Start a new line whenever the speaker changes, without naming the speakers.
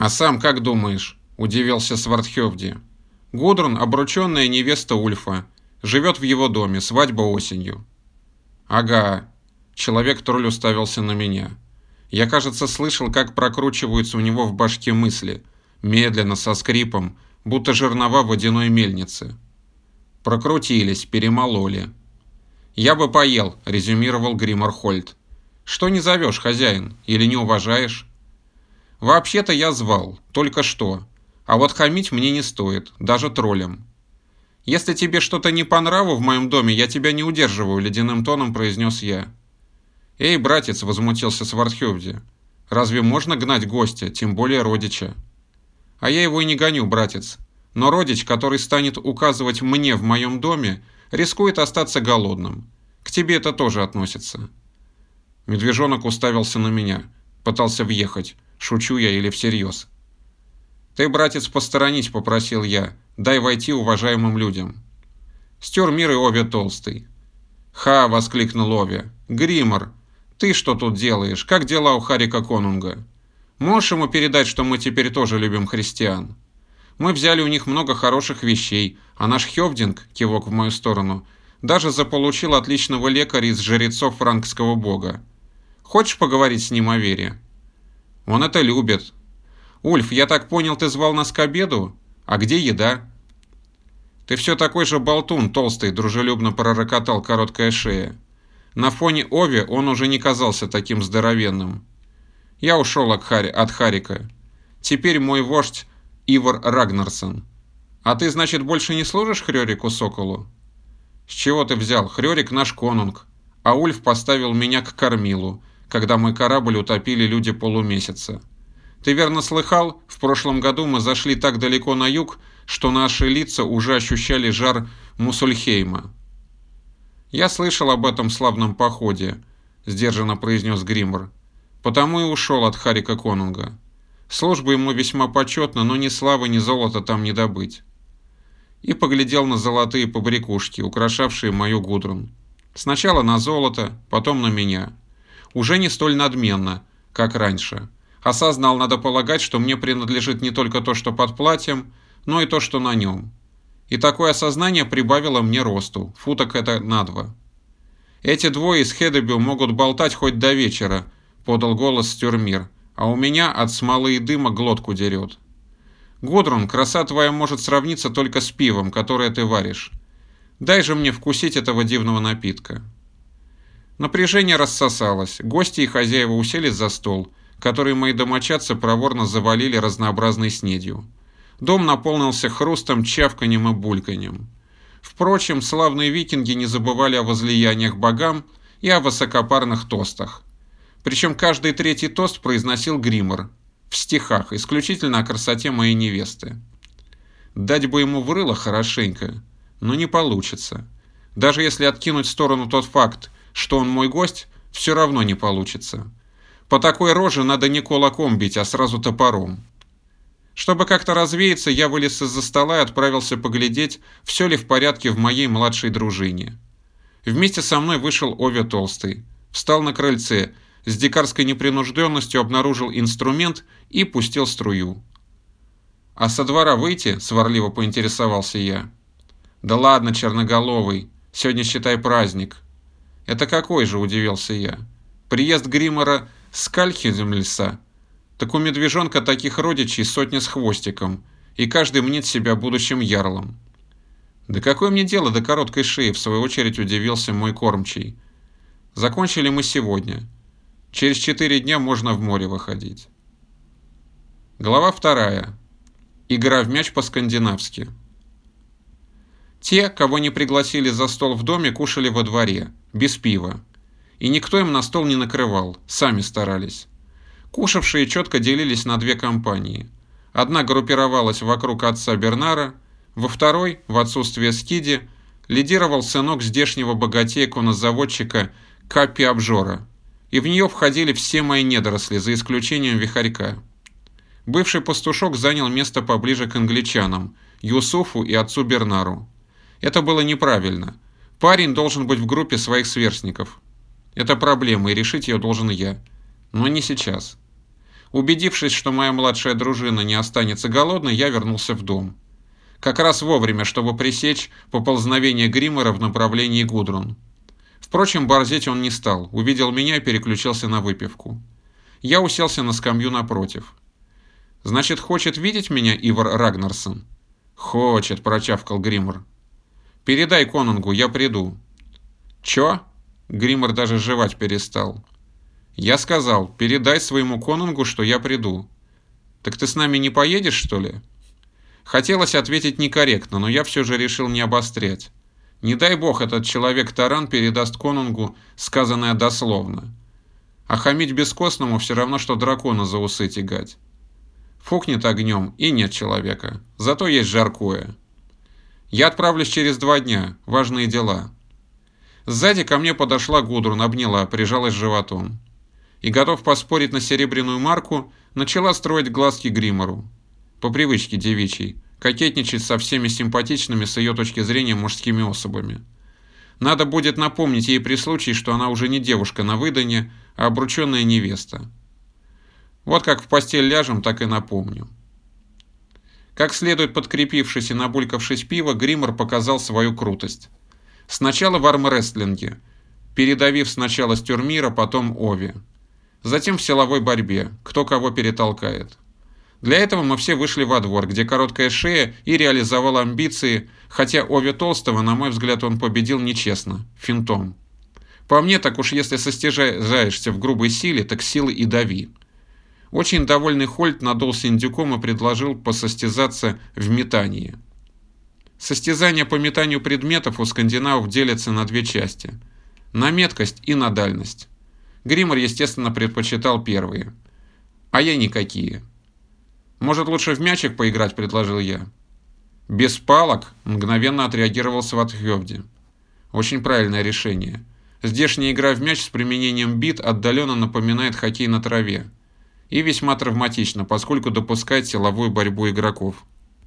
«А сам как думаешь?» – удивился Свардхевди. «Гудрун – обрученная невеста Ульфа. Живет в его доме, свадьба осенью». «Ага». Человек-тролль уставился на меня. Я, кажется, слышал, как прокручиваются у него в башке мысли. Медленно, со скрипом, будто жернова водяной мельницы. Прокрутились, перемололи. «Я бы поел», — резюмировал Гриммор Хольт. «Что не зовешь, хозяин? Или не уважаешь?» «Вообще-то я звал, только что. А вот хамить мне не стоит, даже троллям». «Если тебе что-то не по нраву в моем доме, я тебя не удерживаю», — ледяным тоном произнес я. «Эй, братец», — возмутился Свардхевди, — «разве можно гнать гостя, тем более родича?» «А я его и не гоню, братец. Но родич, который станет указывать мне в моем доме, рискует остаться голодным. К тебе это тоже относится». Медвежонок уставился на меня, пытался въехать, шучу я или всерьез. «Ты, братец, посторонись», — попросил я, — «дай войти уважаемым людям». Стер мир и Ови толстый. «Ха!» — воскликнул Ови. «Гриммор, ты что тут делаешь? Как дела у Харика Конунга? Можешь ему передать, что мы теперь тоже любим христиан? Мы взяли у них много хороших вещей, а наш Хевдинг, кивок в мою сторону, даже заполучил отличного лекаря из жрецов франкского бога. Хочешь поговорить с ним о вере? Он это любит. Ульф, я так понял, ты звал нас к обеду? А где еда? Ты все такой же болтун, толстый, дружелюбно пророкотал короткая шея. На фоне Ови он уже не казался таким здоровенным. Я ушел от, Хари, от Харика. Теперь мой вождь Ивар Рагнарсон. А ты, значит, больше не служишь Хрёрику Соколу? С чего ты взял? Хрёрик наш конунг. А Ульф поставил меня к кормилу, когда мой корабль утопили люди полумесяца. Ты верно слыхал? В прошлом году мы зашли так далеко на юг, что наши лица уже ощущали жар Мусульхейма. «Я слышал об этом славном походе», — сдержанно произнес Гриммор. «Потому и ушел от Харика Конунга. Служба ему весьма почетна, но ни славы, ни золота там не добыть». И поглядел на золотые побрякушки, украшавшие мою Гудрун. Сначала на золото, потом на меня. Уже не столь надменно, как раньше. Осознал, надо полагать, что мне принадлежит не только то, что под платьем, но и то, что на нем. И такое осознание прибавило мне росту, футок это на два. «Эти двое из Хедебю могут болтать хоть до вечера», — подал голос Стюрмир, «а у меня от смолы и дыма глотку дерет». «Гудрун, краса твоя может сравниться только с пивом, которое ты варишь. Дай же мне вкусить этого дивного напитка». Напряжение рассосалось, гости и хозяева уселись за стол, который мои домочадцы проворно завалили разнообразной снедью. Дом наполнился хрустом, чавканем и бульканем. Впрочем, славные викинги не забывали о возлияниях богам и о высокопарных тостах. Причем каждый третий тост произносил Гриммор в стихах, исключительно о красоте моей невесты. Дать бы ему врыло хорошенько, но не получится. Даже если откинуть в сторону тот факт, что он мой гость, все равно не получится. По такой роже надо не кулаком бить, а сразу топором. Чтобы как-то развеяться, я вылез из-за стола и отправился поглядеть, все ли в порядке в моей младшей дружине. Вместе со мной вышел Ове Толстый. Встал на крыльце, с дикарской непринужденностью обнаружил инструмент и пустил струю. «А со двора выйти?» – сварливо поинтересовался я. «Да ладно, черноголовый, сегодня считай праздник». «Это какой же?» – удивился я. «Приезд Гримора с Кальхиземльса?» Так у медвежонка таких родичей сотня с хвостиком, и каждый мнит себя будущим ярлом. Да какое мне дело до короткой шеи, в свою очередь удивился мой кормчий. Закончили мы сегодня. Через четыре дня можно в море выходить. Глава вторая. Игра в мяч по-скандинавски. Те, кого не пригласили за стол в доме, кушали во дворе, без пива. И никто им на стол не накрывал, сами старались. Кушавшие четко делились на две компании. Одна группировалась вокруг отца Бернара, во второй, в отсутствие Скиди, лидировал сынок здешнего богатея-конозаводчика Капи Обжора, и в нее входили все мои недоросли, за исключением Вихарька. Бывший пастушок занял место поближе к англичанам, Юсуфу и отцу Бернару. Это было неправильно. Парень должен быть в группе своих сверстников. Это проблема, и решить ее должен я. Но не сейчас. Убедившись, что моя младшая дружина не останется голодной, я вернулся в дом. Как раз вовремя, чтобы пресечь поползновение Гриммера в направлении Гудрун. Впрочем, борзеть он не стал, увидел меня и переключился на выпивку. Я уселся на скамью напротив. «Значит, хочет видеть меня Ивар Рагнарсон?» «Хочет», – прочавкал Гриммер. «Передай Конунгу, я приду». «Чё?» – Гриммер даже жевать перестал. «Я сказал, передай своему Конунгу, что я приду». «Так ты с нами не поедешь, что ли?» Хотелось ответить некорректно, но я все же решил не обострять. Не дай бог этот человек-таран передаст конунгу сказанное дословно. А хамить бескостному все равно, что дракона за усы тягать. Фукнет огнем, и нет человека. Зато есть жаркое. Я отправлюсь через два дня. Важные дела. Сзади ко мне подошла Гудрун, обняла, прижалась животом. И, готов поспорить на серебряную марку, начала строить глазки Гримору. По привычке девичьей кокетничать со всеми симпатичными с ее точки зрения мужскими особами. Надо будет напомнить ей при случае, что она уже не девушка на выдане, а обрученная невеста. Вот как в постель ляжем, так и напомню. Как следует подкрепившись и набулькавшись пива, Гриммер показал свою крутость. Сначала в армрестлинге, передавив сначала Стюрмира, потом Ови. Затем в силовой борьбе, кто кого перетолкает. Для этого мы все вышли во двор, где короткая шея и реализовал амбиции, хотя Ови Толстого, на мой взгляд, он победил нечестно, финтом. По мне, так уж если состязаешься в грубой силе, так силы и дави. Очень довольный Хольт надулся индюком и предложил посостязаться в метании. Состязания по метанию предметов у скандинавов делятся на две части. На меткость и на дальность. Гриммер, естественно, предпочитал первые. А я никакие. «Может, лучше в мячик поиграть?» – предложил я. «Без палок?» – мгновенно отреагировал Сватхёвди. «Очень правильное решение. Здешняя игра в мяч с применением бит отдаленно напоминает хоккей на траве. И весьма травматично, поскольку допускает силовую борьбу игроков.